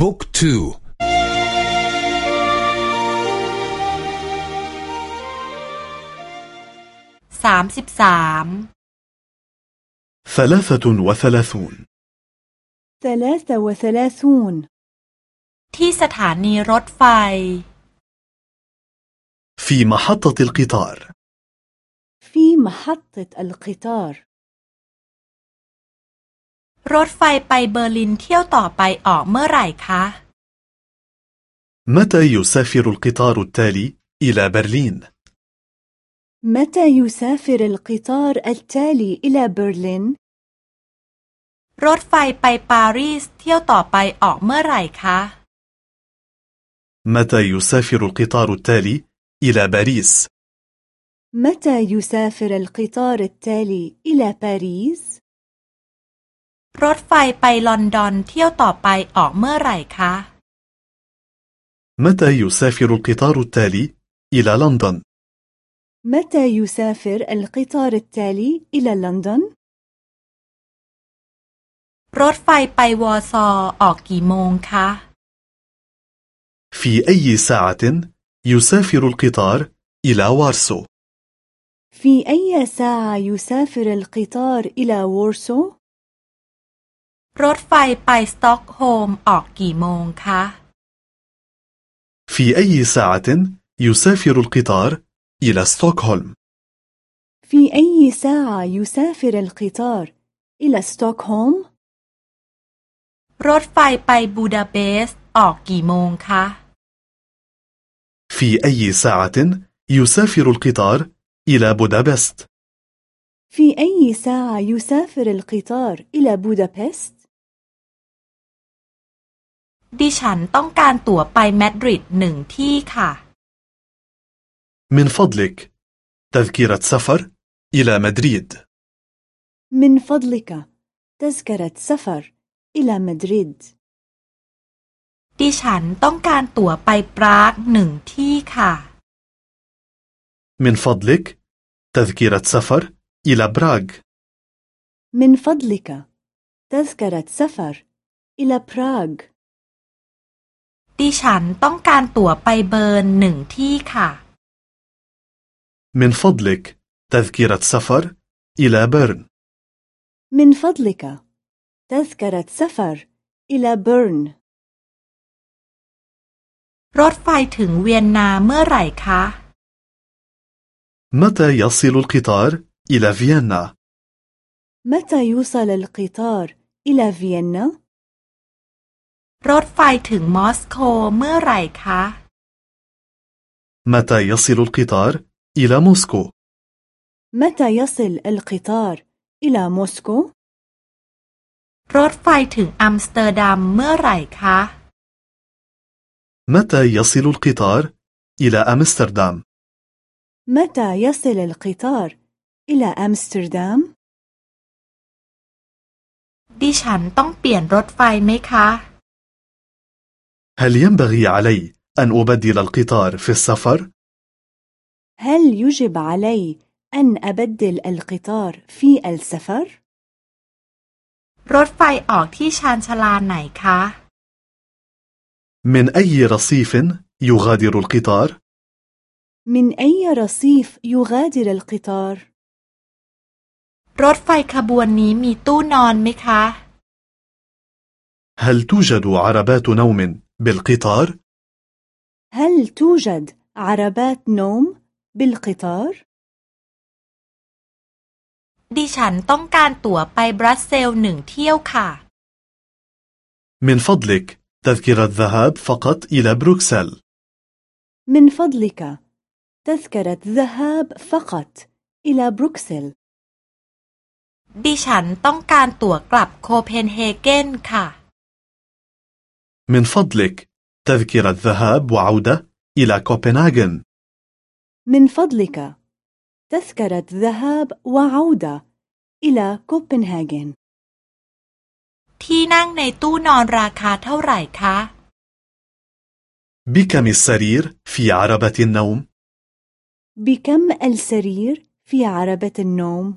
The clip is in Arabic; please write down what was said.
บุ๊กทูสามสิบสาม ثلاثة وثلاثون ثلاثة وثلاثون ที่สถานีรถไฟ في محطة القطار في محطة القطار รถไฟไปเบอร์ลินเที่ยวต่อไปออกเมื่อไหร่คะ متى يسافر القطار التالي إلى برلين؟ متى يسافر القطار التالي إلى برلين؟ รถไฟไปปารีสเที่ยวต่อไปออกเมื่อไหร่คะ متى يسافر القطار التالي إلى باريس؟ متى يسافر القطار التالي إلى باريس؟ รถไฟไปลอนดอนเที่ยวต่อไปออกเมื่อไหร่คะ متى يسافر القطار التالي إلى لندن؟ متى يسافر القطار التالي إلى لندن؟ รถไฟไปวอร์ซอออกกี่โมงคะ في أي ساعة يسافر القطار إلى وارسو؟ في أي ساعة يسافر القطار إلى وورسو؟ รถไฟไปสต็อกโฮล์มออกกี่โมงคะ في أي ساعة يسافر القطار إلى ستوكهولم؟ في أي ساعة يسافر القطار إلى ستوكهولم؟ รถไฟไปบูดาเปสต์ออกกี่โมงคะ في أي ساعة يسافر القطار إلى بودابست؟ في أي ساعة يسافر القطار إلى بودابست؟ ดิฉันต้องการตั๋วไปมาดริดหนึ่งที่ค่ะ من فضلك تذكرة سفر إلى مدريد من فضلك تذكرة سفر إلى مدريد ดิฉันต้องการตั๋วไปปรากหนึ่งที่ค่ะ من فضلك تذكرة سفر إلى براغ من فضلك تذكرة سفر إلى براغ ดิฉันต้องการตั๋วไปเบิร์นหนึ่งที่ค่ะ من فضلك تذكرة سفر إلى بيرن من فضلك تذكرة سفر إلى بيرن รถไฟถึงเวียนนาเมื่อไหร่คะ متى يصل القطار إلى فيينا؟ متى يوصل القطار إلى فيينا؟ รถไฟถึงมอสโกเมื่อไหร่คะ متى يصل القطار إلى موسكو؟ متى يصل القطار إلى موسكو؟ รถไฟถึงอัมสเตอร์ดัมเมื่อไหร่คะ متى يصل القطار إلى أمستردام؟ متى يصل القطار إلى أمستردام؟ ดิฉันต้องเปลี่ยนรถไฟไหมคะ هل ينبغي علي أن أبدل القطار في السفر؟ هل يجب علي أن أبدل القطار في السفر؟ รถไฟออกที่ชานชาลาไหนคะ من أي رصيف يغادر القطار؟ من أي رصيف يغادر القطار؟ รถไฟขบวนนี้มีตู้นอนไหมคะ هل توجد عربات نوم بالقطار؟ هل توجد عربات نوم بالقطار؟ ดิฉันต้องการตั๋วไปบรัสเซลหนึ่งเที่ยวค่ะ من فضلك تذكرة ذهاب فقط إلى بروكسل من فضلك تذكرة ذهاب فقط إلى بروكسل ดิฉันต้องการตั๋วกลับโคเพนเฮเกนค่ะ من فضلك تذكرة ذهاب وعودة إلى كوبنهاغن من فضلك تذكرة ذهاب وعودة إلى كوبنهاجن ที่นั่งในตู้นอนราคาเท่าไหร่คะ بكم السرير في عربة النوم؟ بكم السرير في عربة النوم؟